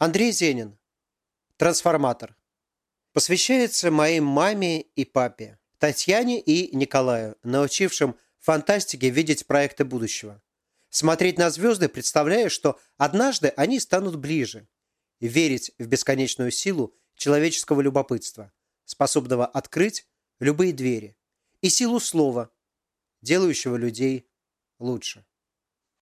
Андрей Зенин. Трансформатор. Посвящается моей маме и папе, Татьяне и Николаю, научившим фантастике видеть проекты будущего. Смотреть на звезды, представляя, что однажды они станут ближе. Верить в бесконечную силу человеческого любопытства, способного открыть любые двери. И силу слова, делающего людей лучше.